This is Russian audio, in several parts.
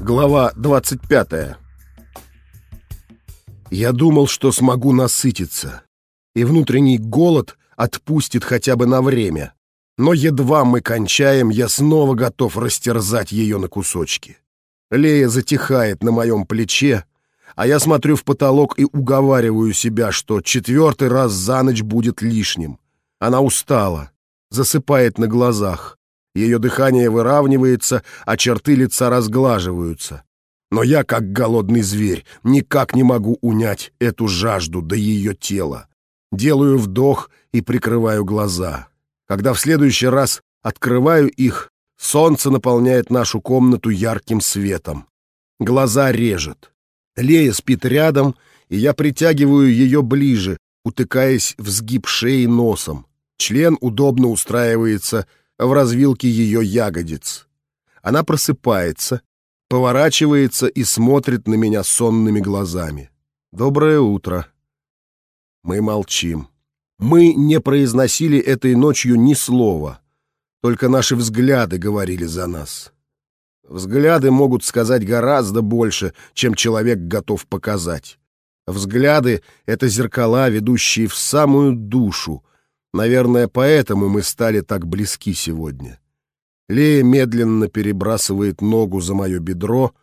Глава 25 Я думал, что смогу насытиться, и внутренний голод отпустит хотя бы на время. Но едва мы кончаем, я снова готов растерзать ее на кусочки. Лея затихает на моем плече, а я смотрю в потолок и уговариваю себя, что четвертый раз за ночь будет лишним. Она устала, засыпает на глазах. Ее дыхание выравнивается, а черты лица разглаживаются. Но я, как голодный зверь, никак не могу унять эту жажду до ее тела. Делаю вдох и прикрываю глаза. Когда в следующий раз открываю их, солнце наполняет нашу комнату ярким светом. Глаза режет. Лея спит рядом, и я притягиваю ее ближе, утыкаясь в сгиб шеи носом. Член удобно устраивается в развилке ее ягодиц. Она просыпается, поворачивается и смотрит на меня сонными глазами. «Доброе утро». Мы молчим. Мы не произносили этой ночью ни слова, только наши взгляды говорили за нас. Взгляды могут сказать гораздо больше, чем человек готов показать. Взгляды — это зеркала, ведущие в самую душу. Наверное, поэтому мы стали так близки сегодня. Лея медленно перебрасывает ногу за мое бедро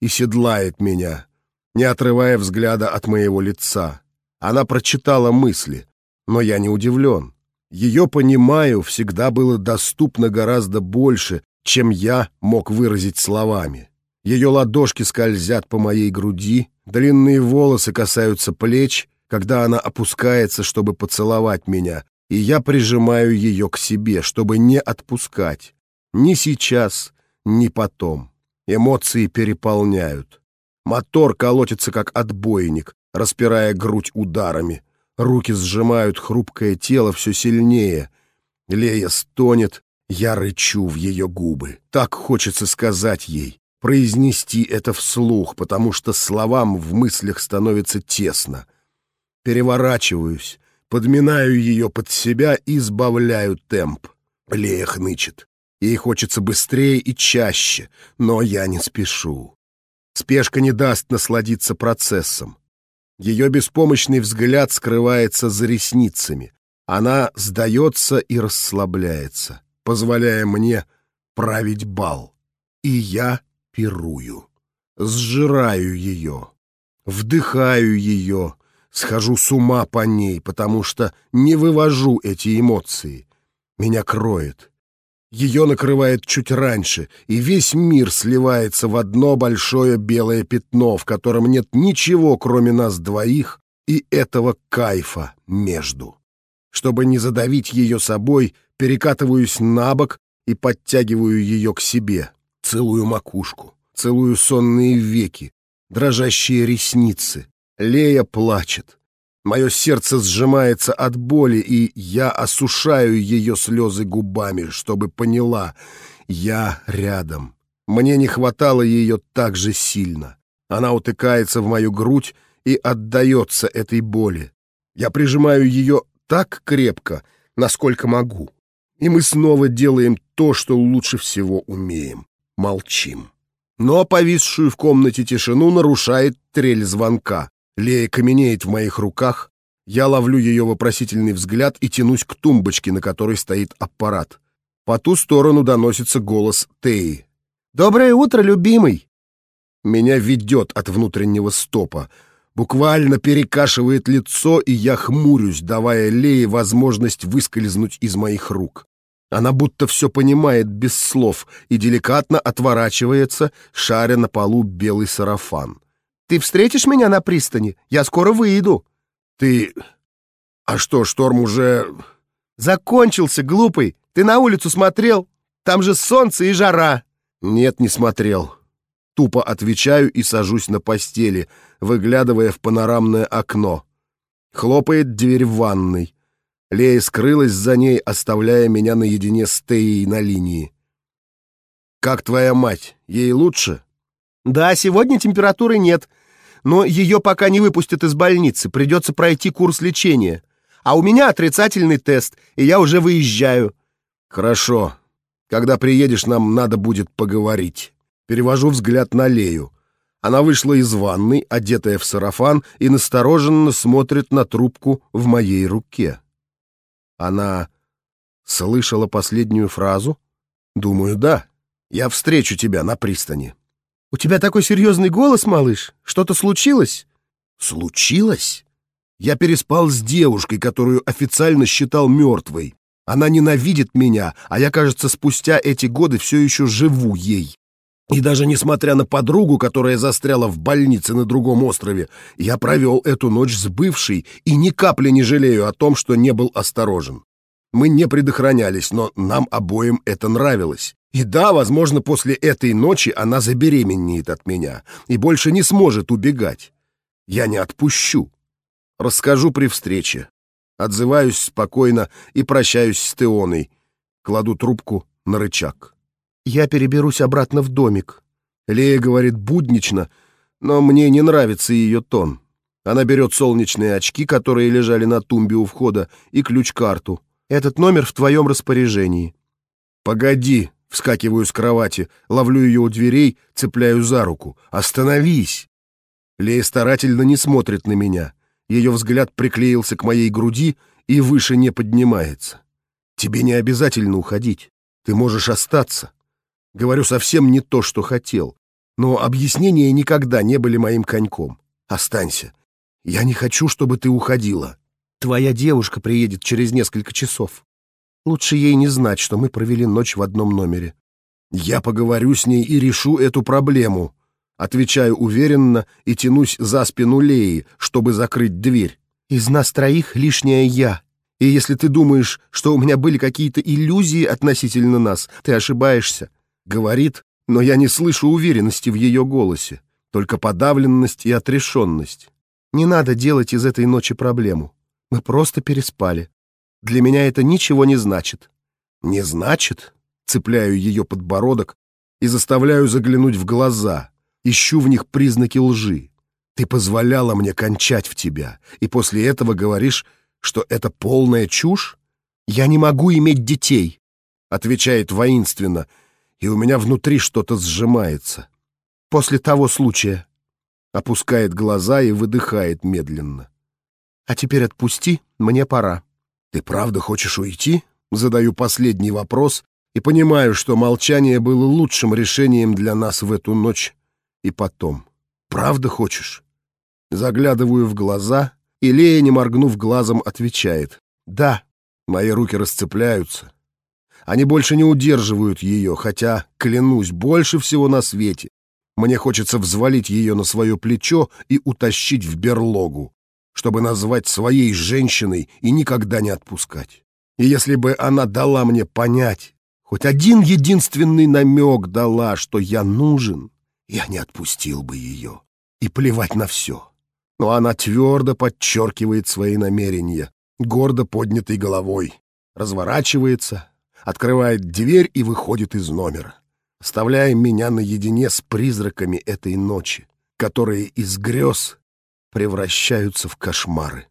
и седлает меня, не отрывая взгляда от моего лица. Она прочитала мысли, но я не удивлен. Ее «понимаю» всегда было доступно гораздо больше, чем я мог выразить словами. Ее ладошки скользят по моей груди, длинные волосы касаются плеч, когда она опускается, чтобы поцеловать меня, и я прижимаю ее к себе, чтобы не отпускать. Ни сейчас, ни потом. Эмоции переполняют. Мотор колотится, как отбойник, распирая грудь ударами. Руки сжимают хрупкое тело все сильнее. Лея стонет, я рычу в ее губы. Так хочется сказать ей, произнести это вслух, потому что словам в мыслях становится тесно. Переворачиваюсь, подминаю ее под себя и сбавляю темп. Лея хнычет. Ей хочется быстрее и чаще, но я не спешу. Спешка не даст насладиться процессом. Ее беспомощный взгляд скрывается за ресницами. Она сдается и расслабляется, позволяя мне править бал. И я пирую, сжираю ее, вдыхаю ее, схожу с ума по ней, потому что не вывожу эти эмоции. Меня кроет. Ее накрывает чуть раньше, и весь мир сливается в одно большое белое пятно, в котором нет ничего, кроме нас двоих и этого кайфа между. Чтобы не задавить ее собой, перекатываюсь на бок и подтягиваю ее к себе. Целую макушку, целую сонные веки, дрожащие ресницы. Лея плачет. Мое сердце сжимается от боли, и я осушаю ее слезы губами, чтобы поняла, я рядом. Мне не хватало ее так же сильно. Она утыкается в мою грудь и отдается этой боли. Я прижимаю ее так крепко, насколько могу. И мы снова делаем то, что лучше всего умеем. Молчим. Но повисшую в комнате тишину нарушает трель звонка. Лея каменеет в моих руках. Я ловлю ее вопросительный взгляд и тянусь к тумбочке, на которой стоит аппарат. По ту сторону доносится голос Теи. «Доброе утро, любимый!» Меня ведет от внутреннего стопа. Буквально перекашивает лицо, и я хмурюсь, давая Лее возможность выскользнуть из моих рук. Она будто все понимает без слов и деликатно отворачивается, шаря на полу белый сарафан. Ты встретишь меня на пристани? Я скоро выйду». «Ты... А что, шторм уже...» «Закончился, глупый. Ты на улицу смотрел? Там же солнце и жара». «Нет, не смотрел». Тупо отвечаю и сажусь на постели, выглядывая в панорамное окно. Хлопает дверь в ванной. Лея скрылась за ней, оставляя меня наедине с Теей на линии. «Как твоя мать? Ей лучше?» «Да, сегодня температуры нет но ее пока не выпустят из больницы, придется пройти курс лечения. А у меня отрицательный тест, и я уже выезжаю». «Хорошо. Когда приедешь, нам надо будет поговорить». Перевожу взгляд на Лею. Она вышла из ванной, одетая в сарафан, и настороженно смотрит на трубку в моей руке. Она слышала последнюю фразу? Думаю, да. Я встречу тебя на пристани. «У тебя такой серьезный голос, малыш. Что-то случилось?» «Случилось?» Я переспал с девушкой, которую официально считал мертвой. Она ненавидит меня, а я, кажется, спустя эти годы все еще живу ей. И даже несмотря на подругу, которая застряла в больнице на другом острове, я провел эту ночь с бывшей и ни капли не жалею о том, что не был осторожен. Мы не предохранялись, но нам обоим это нравилось. И да, возможно, после этой ночи она забеременеет от меня и больше не сможет убегать. Я не отпущу. Расскажу при встрече. Отзываюсь спокойно и прощаюсь с Теоной. Кладу трубку на рычаг. Я переберусь обратно в домик. Лея говорит буднично, но мне не нравится ее тон. Она берет солнечные очки, которые лежали на тумбе у входа, и ключ-карту. Этот номер в твоем распоряжении. «Погоди!» — вскакиваю с кровати, ловлю ее у дверей, цепляю за руку. «Остановись!» Лея старательно не смотрит на меня. Ее взгляд приклеился к моей груди и выше не поднимается. «Тебе не обязательно уходить. Ты можешь остаться. Говорю совсем не то, что хотел. Но объяснения никогда не были моим коньком. Останься. Я не хочу, чтобы ты уходила. Твоя девушка приедет через несколько часов. Лучше ей не знать, что мы провели ночь в одном номере. Я поговорю с ней и решу эту проблему. Отвечаю уверенно и тянусь за спину Леи, чтобы закрыть дверь. Из нас троих лишняя я. И если ты думаешь, что у меня были какие-то иллюзии относительно нас, ты ошибаешься. Говорит, но я не слышу уверенности в ее голосе, только подавленность и отрешенность. Не надо делать из этой ночи проблему. Мы просто переспали. Для меня это ничего не значит. Не значит? Цепляю ее подбородок и заставляю заглянуть в глаза. Ищу в них признаки лжи. Ты позволяла мне кончать в тебя, и после этого говоришь, что это полная чушь? Я не могу иметь детей, отвечает воинственно, и у меня внутри что-то сжимается. После того случая. Опускает глаза и выдыхает медленно. А теперь отпусти, мне пора. Ты правда хочешь уйти? Задаю последний вопрос и понимаю, что молчание было лучшим решением для нас в эту ночь и потом. Правда хочешь? Заглядываю в глаза, и Лея, не моргнув глазом, отвечает. Да, мои руки расцепляются. Они больше не удерживают ее, хотя, клянусь, больше всего на свете. Мне хочется взвалить ее на свое плечо и утащить в берлогу, чтобы назвать своей женщиной и никогда не отпускать. И если бы она дала мне понять, хоть один единственный намек дала, что я нужен, я не отпустил бы ее. И плевать на все. Но она твердо подчеркивает свои намерения, гордо поднятой головой, разворачивается, открывает дверь и выходит из номера, оставляя меня наедине с призраками этой ночи, которые из грез превращаются в кошмары.